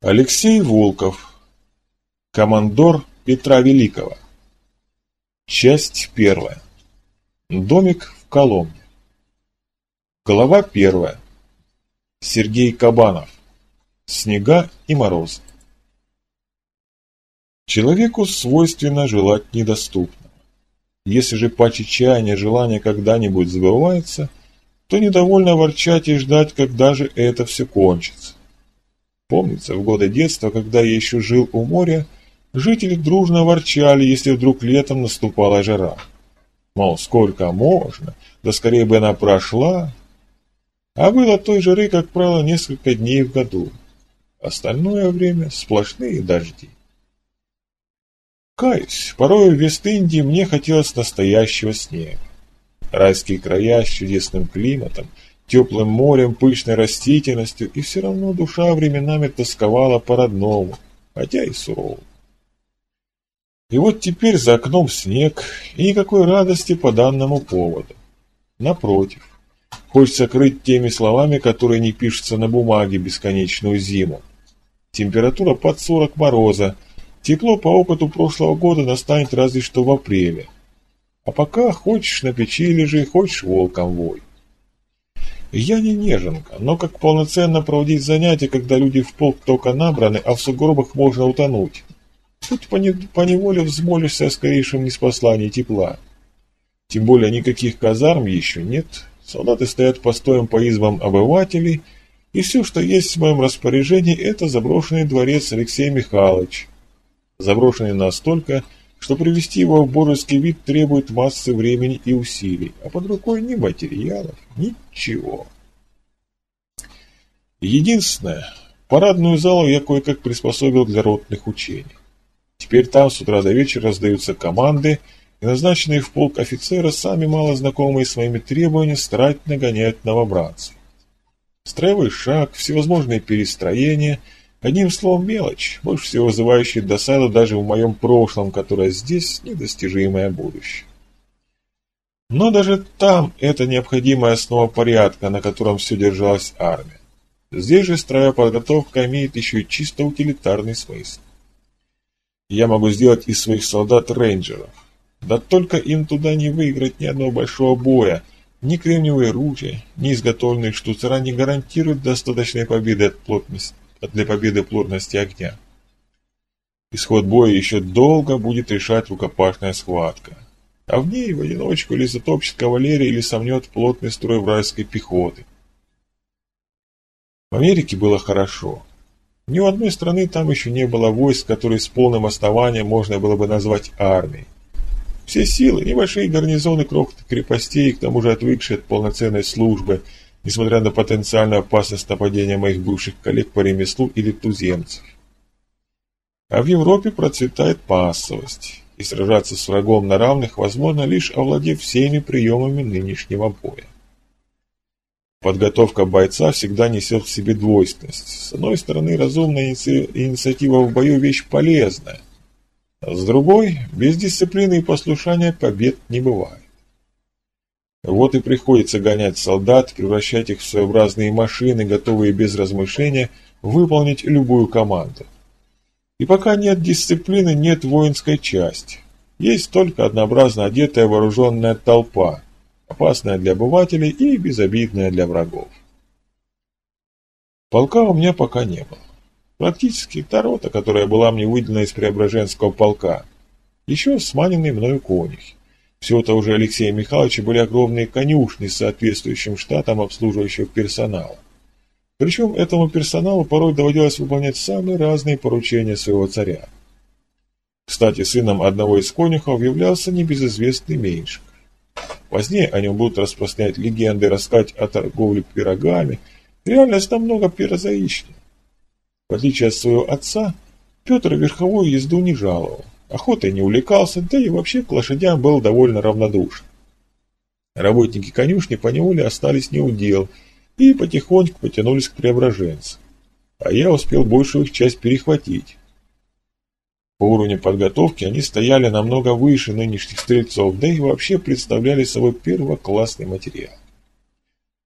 Алексей Волков. Командор Петра Великого. Часть первая. Домик в Коломне. Глава первая. Сергей Кабанов. Снега и мороз. Человеку свойственно желать недоступного. Если же паче чаяния желание когда-нибудь забывается, то недовольно ворчать и ждать, когда же это все кончится. Помнится, в годы детства, когда я еще жил у моря, жители дружно ворчали, если вдруг летом наступала жара. Мол, сколько можно, да скорее бы она прошла. А было той жары, как правило, несколько дней в году. Остальное время сплошные дожди. Каюсь, порой в Вест-Индии мне хотелось настоящего снега. Райские края с чудесным климатом – теплым морем, пышной растительностью, и все равно душа временами тосковала по-родному, хотя и сурово. И вот теперь за окном снег, и никакой радости по данному поводу. Напротив, хочется крыть теми словами, которые не пишутся на бумаге бесконечную зиму. Температура под 40 мороза, тепло по опыту прошлого года настанет разве что в апреле. А пока хочешь на печи лежи, хочешь волком вой. Я не неженка, но как полноценно проводить занятия, когда люди в полк только набраны, а в сугробах можно утонуть? Тут поневоле взмолишься о скорейшем неспослании тепла. Тем более никаких казарм еще нет, солдаты стоят постоем по избам обывателей, и все, что есть в моем распоряжении, это заброшенный дворец Алексея Михайлович. Заброшенный настолько, что привести его в божеский вид требует массы времени и усилий, а под рукой ни материалов, ничего. Единственное, парадную залу я кое-как приспособил для ротных учений. Теперь там с утра до вечера раздаются команды, и назначенные в полк офицеры, сами мало знакомые с моими требованиями, старательно гоняют новобранцев. Строевой шаг, всевозможные перестроения – Одним словом, мелочь, больше всего вызывающая досаду даже в моем прошлом, которое здесь недостижимое будущее. Но даже там это необходимая основа порядка, на котором все держалась армия. Здесь же строевая подготовка имеет еще и чисто утилитарный смысл. Я могу сделать из своих солдат рейнджеров. Да только им туда не выиграть ни одного большого боя, ни кремниевые ружья, ни изготовленные штуцера не гарантируют достаточной победы от плотности для победы плотности огня. Исход боя еще долго будет решать рукопашная схватка. А в ней в одиночку или затопчет кавалерия, или сомнет плотный строй вражеской пехоты. В Америке было хорошо. Ни у одной страны там еще не было войск, которые с полным основанием можно было бы назвать армией. Все силы, небольшие гарнизоны крохотных крепостей, к тому же отвыкшие от полноценной службы – несмотря на потенциальную опасность нападения моих бывших коллег по ремеслу или туземцев. А в Европе процветает массовость, и сражаться с врагом на равных возможно лишь овладев всеми приемами нынешнего боя. Подготовка бойца всегда несет в себе двойственность. С одной стороны, разумная инициатива в бою – вещь полезная. А с другой, без дисциплины и послушания побед не бывает. Вот и приходится гонять солдат, превращать их в своеобразные машины, готовые без размышления выполнить любую команду. И пока нет дисциплины, нет воинской части. Есть только однообразно одетая вооруженная толпа, опасная для обывателей и безобидная для врагов. Полка у меня пока не было. Практически та рота, которая была мне выделена из Преображенского полка. Еще сманенный мною конюхи. Всего-то уже Алексея Михайловича были огромные конюшни с соответствующим штатом обслуживающего персонала. Причем этому персоналу порой доводилось выполнять самые разные поручения своего царя. Кстати, сыном одного из конюхов являлся небезызвестный Меньшик. Позднее о нем будут распространять легенды, рассказать о торговле пирогами. Реальность намного прозаичнее. В отличие от своего отца, Петр верховую езду не жаловал. Охотой не увлекался, да и вообще к лошадям был довольно равнодушен. Работники конюшни поневоле остались не у дел и потихоньку потянулись к преображенцам. А я успел большую их часть перехватить. По уровню подготовки они стояли намного выше нынешних стрельцов, да и вообще представляли собой первоклассный материал.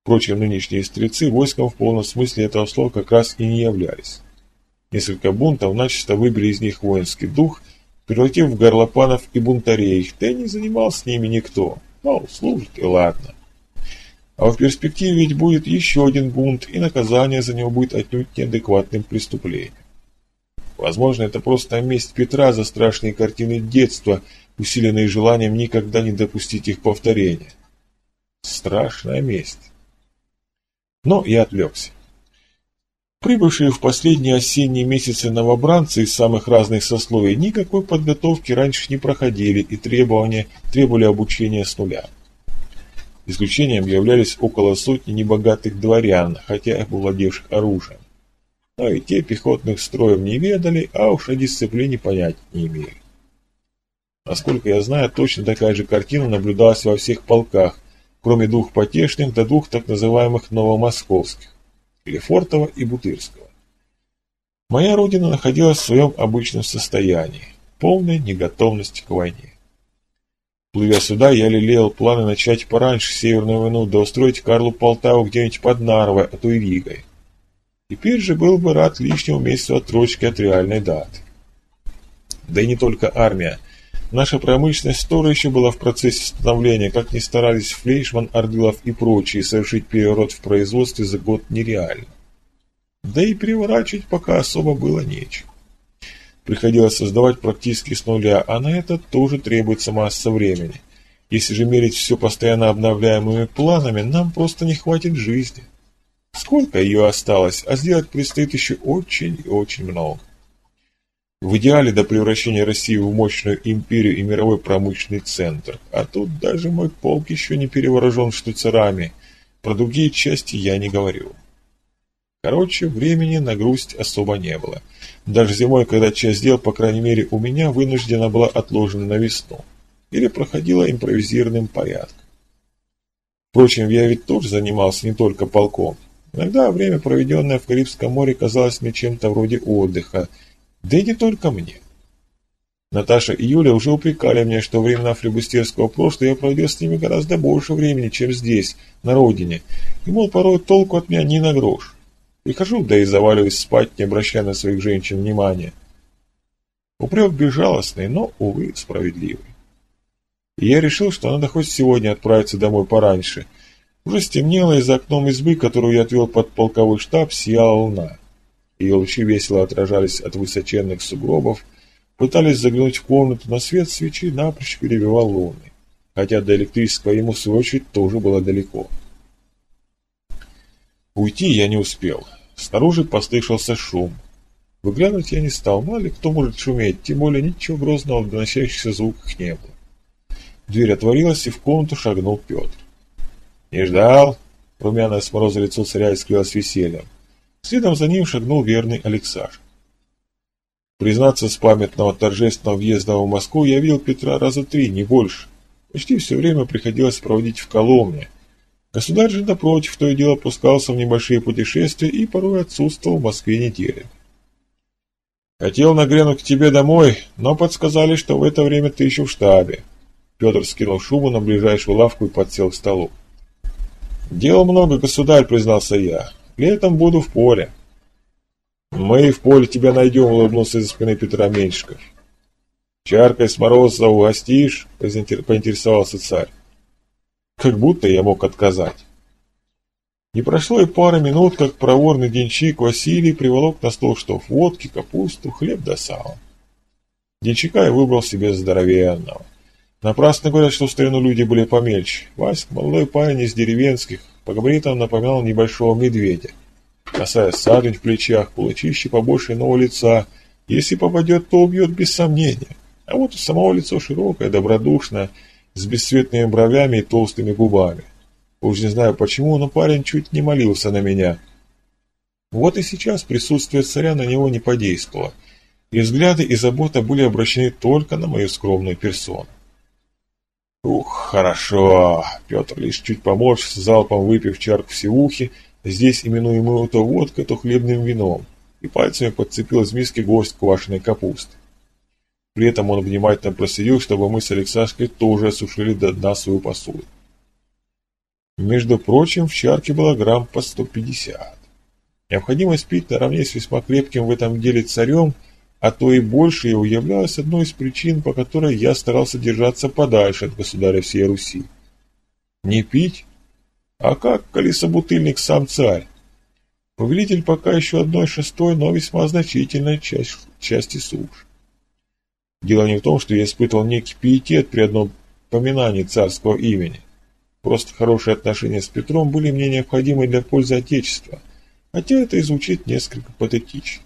Впрочем, нынешние стрельцы войском в полном смысле этого слова как раз и не являлись. Несколько бунтов начисто выбили из них воинский дух, превратив в горлопанов и бунтарей, да и не занимал с ними никто. Мол, служит и ладно. А в перспективе ведь будет еще один бунт, и наказание за него будет отнюдь неадекватным преступлением. Возможно, это просто месть Петра за страшные картины детства, усиленные желанием никогда не допустить их повторения. Страшная месть. Но я отвлекся. Прибывшие в последние осенние месяцы новобранцы из самых разных сословий никакой подготовки раньше не проходили и требования требовали обучения с нуля. Исключением являлись около сотни небогатых дворян, хотя и владевших оружием. Но и те пехотных строев не ведали, а уж о дисциплине понять не имели. Насколько я знаю, точно такая же картина наблюдалась во всех полках, кроме двух потешных до двух так называемых новомосковских. Лефортово и Бутырского. Моя родина находилась в своем обычном состоянии, полной неготовности к войне. Плывя сюда, я лелеял планы начать пораньше Северную войну, да устроить Карлу Полтаву где-нибудь под Нарвой, а то и Ригой. Теперь же был бы рад лишнему месяцу отсрочки от реальной даты. Да и не только армия. Наша промышленность тоже еще была в процессе становления, как ни старались Флейшман, Ордылов и прочие совершить переворот в производстве за год нереально. Да и переворачивать пока особо было нечего. Приходилось создавать практически с нуля, а на это тоже требуется масса времени. Если же мерить все постоянно обновляемыми планами, нам просто не хватит жизни. Сколько ее осталось, а сделать предстоит еще очень и очень много. В идеале до превращения России в мощную империю и мировой промышленный центр. А тут даже мой полк еще не переворожен штуцерами. Про другие части я не говорю. Короче, времени на грусть особо не было. Даже зимой, когда часть дел, по крайней мере, у меня вынуждена была отложена на весну. Или проходила импровизированным порядком. Впрочем, я ведь тоже занимался не только полком. Иногда время, проведенное в Карибском море, казалось мне чем-то вроде отдыха – да и не только мне. Наташа и Юля уже упрекали меня, что времена флебустерского прошлого я проводил с ними гораздо больше времени, чем здесь, на родине, и, мол, порой толку от меня ни на грош. Прихожу, да и заваливаюсь спать, не обращая на своих женщин внимания. Упрек безжалостный, но, увы, справедливый. И я решил, что надо хоть сегодня отправиться домой пораньше. Уже стемнело, и за окном избы, которую я отвел под полковой штаб, сияла луна. Ее лучи весело отражались от высоченных сугробов, пытались заглянуть в комнату, но свет свечи напрочь перебивал луны, хотя до электрического ему, очередь, тоже было далеко. Уйти я не успел. Снаружи послышался шум. Выглядывать я не стал, мало ли кто может шуметь, тем более ничего грозного в доносящихся звуках не было. Дверь отворилась, и в комнату шагнул Петр. «Не ждал?» Румяное с мороза лицо царя искрилось весельем. Следом за ним шагнул верный Алексаш. Признаться, с памятного торжественного въезда в Москву я видел Петра раза три, не больше. Почти все время приходилось проводить в Коломне. Государь же, напротив, то и дело пускался в небольшие путешествия и порой отсутствовал в Москве недели. «Хотел нагрянуть к тебе домой, но подсказали, что в это время ты еще в штабе». Петр скинул шубу на ближайшую лавку и подсел к столу. «Дел много, государь», — признался я. Летом буду в поле. Мы в поле тебя найдем, улыбнулся из спины Петра Меньшиков. Чаркой с мороза угостишь, поинтересовался царь. Как будто я мог отказать. Не прошло и пары минут, как проворный денщик Василий приволок на стол штоф водки, капусту, хлеб да сало. Денщика я выбрал себе здоровенного. Напрасно говорят, что в старину люди были помельче. Васька, молодой парень из деревенских, по габаритам напоминал небольшого медведя. Касаясь садень в плечах, кулачище побольше иного лица. Если попадет, то убьет без сомнения. А вот у самого лицо широкое, добродушное, с бесцветными бровями и толстыми губами. Уж не знаю почему, но парень чуть не молился на меня. Вот и сейчас присутствие царя на него не подействовало, и взгляды и забота были обращены только на мою скромную персону. Ух, хорошо. Петр лишь чуть поморщился, залпом выпив чарку севухи, здесь именуемую то водкой, то хлебным вином, и пальцами подцепил из миски горсть квашеной капусты. При этом он внимательно проследил, чтобы мы с Алексашкой тоже осушили до дна свою посуду. Между прочим, в чарке было грамм по 150. Необходимость пить наравне с весьма крепким в этом деле царем, а то и больше его являлась одной из причин, по которой я старался держаться подальше от государя всей Руси. Не пить? А как, коли собутыльник сам царь? Повелитель пока еще одной шестой, но весьма значительной часть, части суш. Дело не в том, что я испытывал некий пиетет при одном поминании царского имени. Просто хорошие отношения с Петром были мне необходимы для пользы Отечества, хотя это и звучит несколько патетично.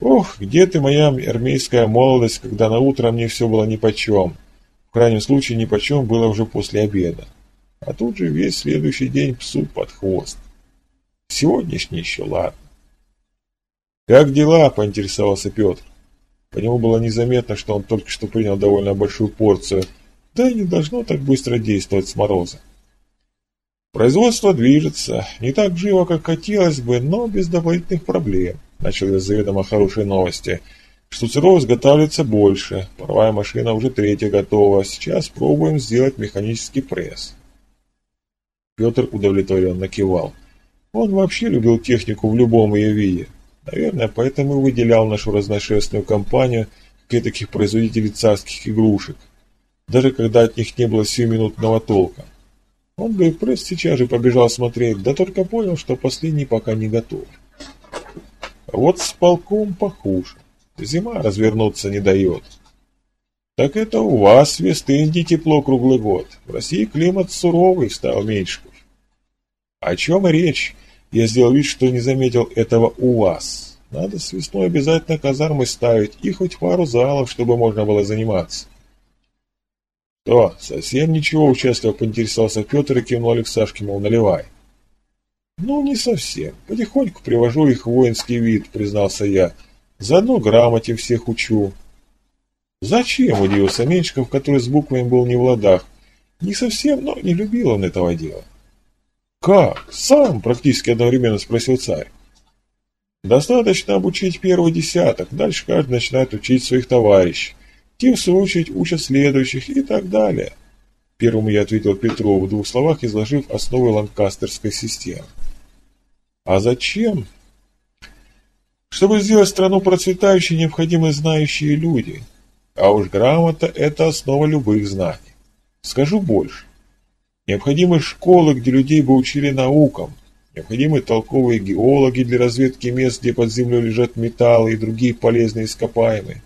Ох, где ты, моя армейская молодость, когда на утро мне все было нипочем. В крайнем случае нипочем было уже после обеда. А тут же весь следующий день псу под хвост. Сегодняшний еще ладно. «Как дела?» – поинтересовался Петр. По нему было незаметно, что он только что принял довольно большую порцию, да и не должно так быстро действовать с мороза. Производство движется, не так живо, как хотелось бы, но без дополнительных проблем. Начал я с заведомо хорошей новости. Штуцеров изготавливается больше, паровая машина уже третья готова, сейчас пробуем сделать механический пресс. Петр удовлетворенно кивал. Он вообще любил технику в любом ее виде. Наверное, поэтому и выделял нашу разношерстную компанию к таких производителей царских игрушек, даже когда от них не было сиюминутного толка. Он бы и пресс сейчас же побежал смотреть, да только понял, что последний пока не готов. Вот с полком похуже. Зима развернуться не дает. Так это у вас в Вест-Индии тепло круглый год. В России климат суровый, стал Меньшиков. О чем речь? Я сделал вид, что не заметил этого у вас. Надо с весной обязательно казармы ставить и хоть пару залов, чтобы можно было заниматься. То, совсем ничего, участливо поинтересовался Петр и кивнул Алексашке, мол, наливай. Ну, не совсем. Потихоньку привожу их в воинский вид, признался я. Заодно грамоте всех учу. Зачем, удивился Меньшиков, который с буквами был не в ладах. Не совсем, но не любил он этого дела. «Как? Сам?» – практически одновременно спросил царь. «Достаточно обучить первый десяток, дальше каждый начинает учить своих товарищей. Те, в свою очередь, учат следующих и так далее». Первому я ответил Петру в двух словах, изложив основы ланкастерской системы. «А зачем?» «Чтобы сделать страну процветающей, необходимы знающие люди. А уж грамота – это основа любых знаний. Скажу больше. Необходимы школы, где людей бы учили наукам. Необходимы толковые геологи для разведки мест, где под землей лежат металлы и другие полезные ископаемые.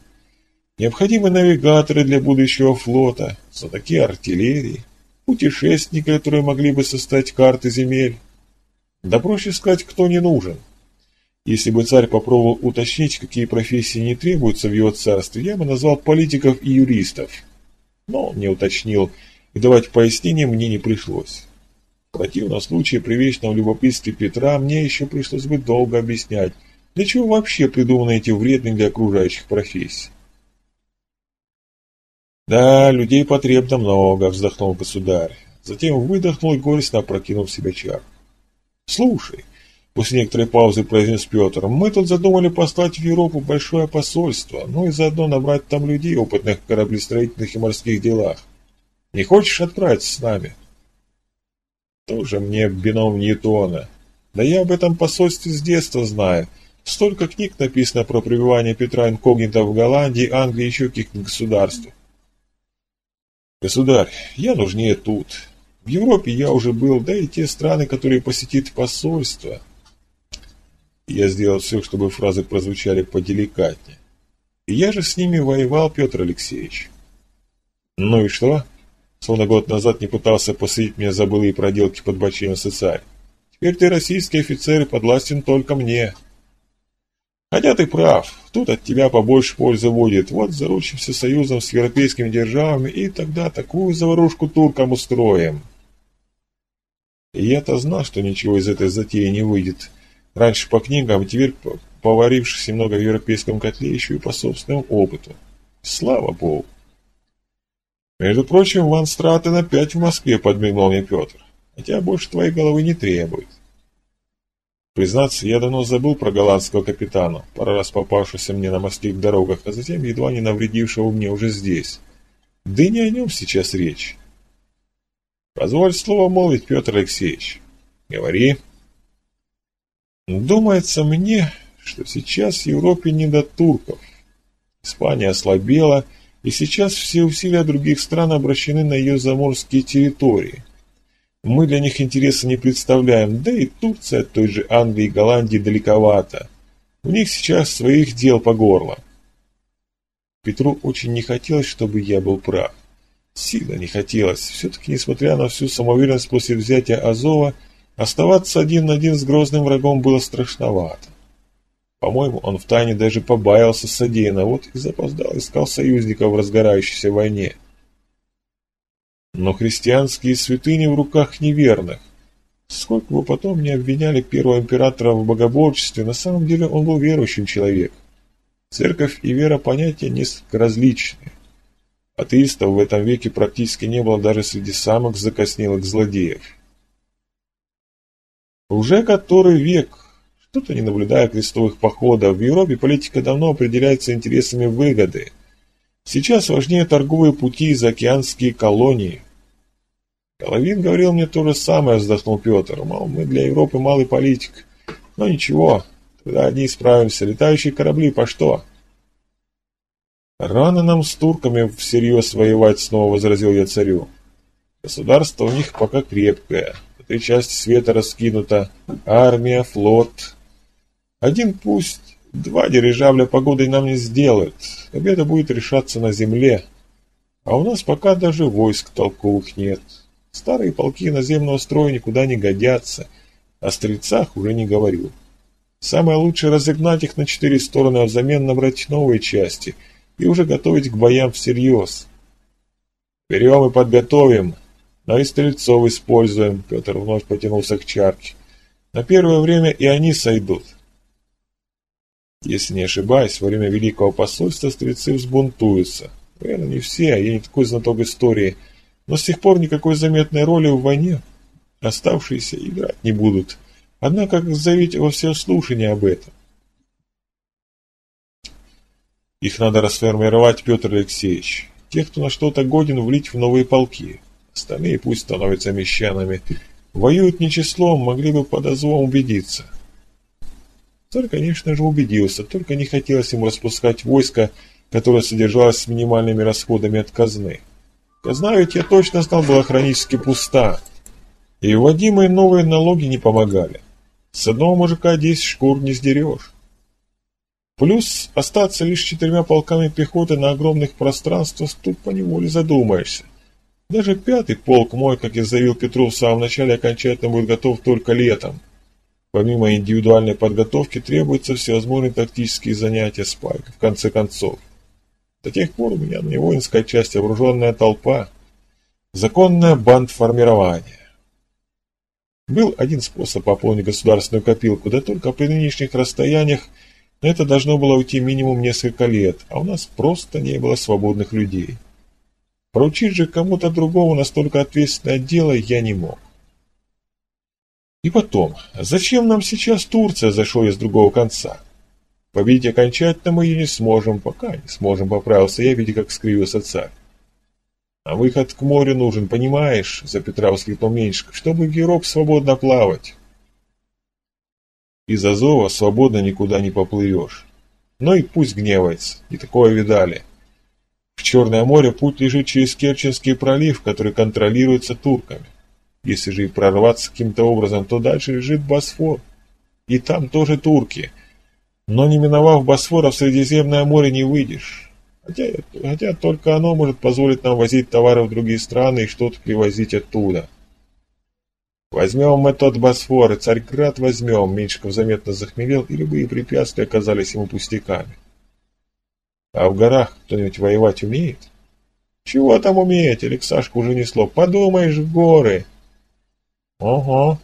Необходимы навигаторы для будущего флота, знатоки артиллерии, путешественники, которые могли бы составить карты земель. Да проще сказать, кто не нужен. Если бы царь попробовал уточнить, какие профессии не требуются в его царстве, я бы назвал политиков и юристов. Но не уточнил, и давать пояснения мне не пришлось. В противном случае при вечном любопытстве Петра мне еще пришлось бы долго объяснять, для чего вообще придуманы эти вредные для окружающих профессий. «Да, людей потребно много», — вздохнул государь. Затем выдохнул и горестно опрокинул в себя чар. «Слушай», — после некоторой паузы произнес Петр, «мы тут задумали послать в Европу большое посольство, ну и заодно набрать там людей, опытных в кораблестроительных и морских делах. Не хочешь отправиться с нами? Тоже мне бином Ньютона. Да я об этом посольстве с детства знаю. Столько книг написано про пребывание Петра Инкогнито в Голландии, Англии и еще каких-то государствах. Государь, я нужнее тут. В Европе я уже был, да и те страны, которые посетит посольство. Я сделал все, чтобы фразы прозвучали поделикатнее. Я же с ними воевал, Петр Алексеевич. Ну и что? Словно год назад не пытался посадить меня за былые проделки под бочинился царь. Теперь ты российский офицер и подвластен только мне. Хотя ты прав, тут от тебя побольше пользы будет. Вот заручимся союзом с европейскими державами, и тогда такую заварушку туркам устроим. Я-то знал, что ничего из этой затеи не выйдет. Раньше по книгам, теперь поварившись немного в европейском котле, еще и по собственному опыту. Слава богу. Между прочим, Ван Стратен опять в Москве, подмигнул мне Петр. Хотя больше твоей головы не требует. Признаться, я давно забыл про голландского капитана, пару раз попавшегося мне на морских дорогах, а затем едва не навредившего мне уже здесь. Да не о нем сейчас речь. Позволь слово молвить, Петр Алексеевич. Говори. Думается мне, что сейчас в Европе не до турков. Испания ослабела, и сейчас все усилия других стран обращены на ее заморские территории. Мы для них интереса не представляем, да и Турция от той же Англии и Голландии далековато. У них сейчас своих дел по горло. Петру очень не хотелось, чтобы я был прав. Сильно не хотелось. Все-таки, несмотря на всю самоуверенность после взятия Азова, оставаться один на один с грозным врагом было страшновато. По-моему, он втайне даже побаялся содеянного, вот и запоздал, искал союзников в разгорающейся войне. Но христианские святыни в руках неверных. Сколько бы потом не обвиняли первого императора в богоборчестве, на самом деле он был верующим человеком. Церковь и вера понятия несколько различные. Атеистов в этом веке практически не было даже среди самых закоснелых злодеев. Уже который век, что-то не наблюдая крестовых походов, в Европе политика давно определяется интересами выгоды – Сейчас важнее торговые пути и заокеанские колонии. Головин говорил мне то же самое, вздохнул Петр. Мол, мы для Европы малый политик. Но ничего, тогда одни справимся. Летающие корабли по что? Рано нам с турками всерьез воевать, снова возразил я царю. Государство у них пока крепкое. Три части света раскинута. Армия, флот. Один пусть Два дирижабля погодой нам не сделают. Победа будет решаться на земле. А у нас пока даже войск толковых нет. Старые полки наземного строя никуда не годятся. О стрельцах уже не говорю. Самое лучшее разогнать их на четыре стороны, а взамен набрать новые части и уже готовить к боям всерьез. Берем и подготовим, но и стрельцов используем. Петр вновь потянулся к чарке. На первое время и они сойдут. Если не ошибаюсь, во время Великого посольства стрельцы взбунтуются. Наверное, не все, а я не такой знаток истории. Но с тех пор никакой заметной роли в войне оставшиеся играть не будут. Однако, как заявить во всеслушание об этом? Их надо расформировать, Петр Алексеевич. Тех, кто на что-то годен, влить в новые полки. Остальные пусть становятся мещанами. Воюют не числом, могли бы по дозволу убедиться. Царь, конечно же, убедился, только не хотелось ему распускать войско, которое содержалось с минимальными расходами от казны. Казна ведь я точно знал была хронически пуста, и вводимые новые налоги не помогали. С одного мужика десять шкур не сдерешь. Плюс остаться лишь четырьмя полками пехоты на огромных пространствах, тут поневоле задумаешься. Даже пятый полк мой, как я заявил Петру в самом начале, окончательно будет готов только летом. Помимо индивидуальной подготовки требуются всевозможные тактические занятия с пайкой, в конце концов. До тех пор у меня не воинская часть, а вооруженная толпа. Законное бандформирование. Был один способ пополнить государственную копилку, да только при нынешних расстояниях на это должно было уйти минимум несколько лет, а у нас просто не было свободных людей. Поручить же кому-то другому настолько ответственное дело я не мог. И потом, зачем нам сейчас Турция зашла из другого конца? Победить окончательно мы ее не сможем, пока не сможем, поправился я, видя, как скривился царь. А выход к морю нужен, понимаешь, за Петра воскликнул чтобы в Европу свободно плавать. Из Азова свободно никуда не поплывешь. Но и пусть гневается, и такое видали. В Черное море путь лежит через Керченский пролив, который контролируется турками. Если же и прорваться каким-то образом, то дальше лежит Босфор. И там тоже турки. Но не миновав Босфора, в Средиземное море не выйдешь. Хотя, хотя только оно может позволить нам возить товары в другие страны и что-то привозить оттуда. Возьмем мы тот Босфор, и Царьград возьмем. Меньшиков заметно захмелел, и любые препятствия оказались ему пустяками. А в горах кто-нибудь воевать умеет? Чего там уметь? Алексашка уже несло. Подумаешь, в горы. Ого.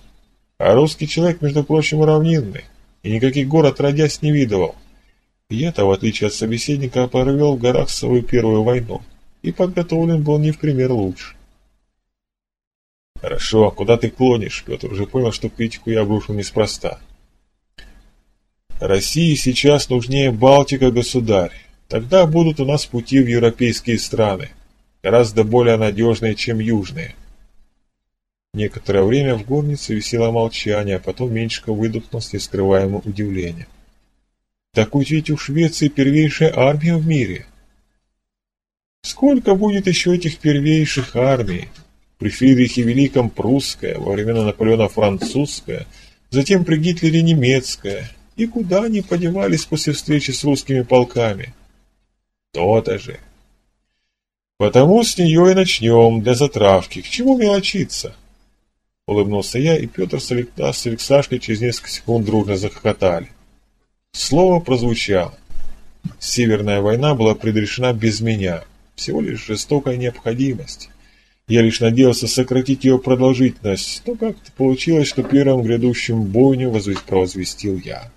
А русский человек, между прочим, равнинный, и никаких гор отродясь не видывал. Я-то, в отличие от собеседника, провел в горах свою первую войну, и подготовлен был не в пример лучше. Хорошо, а куда ты клонишь? Петр уже понял, что критику я обрушил неспроста. России сейчас нужнее Балтика, государь. Тогда будут у нас пути в европейские страны, гораздо более надежные, чем южные. Некоторое время в горнице висело молчание, а потом Меньшиков выдохнул с нескрываемым удивлением. «Так ведь у Швеции первейшая армия в мире!» «Сколько будет еще этих первейших армий?» При Фридрихе Великом прусская, во времена Наполеона французская, затем при Гитлере немецкая. И куда они подевались после встречи с русскими полками? То-то же. Потому с нее и начнем, для затравки. К чему мелочиться? Улыбнулся я, и Петр с Алексашкой через несколько секунд дружно захохотали. Слово прозвучало. Северная война была предрешена без меня, всего лишь жестокая необходимость. Я лишь надеялся сократить ее продолжительность, но как-то получилось, что первым грядущим бойню провозвестил я.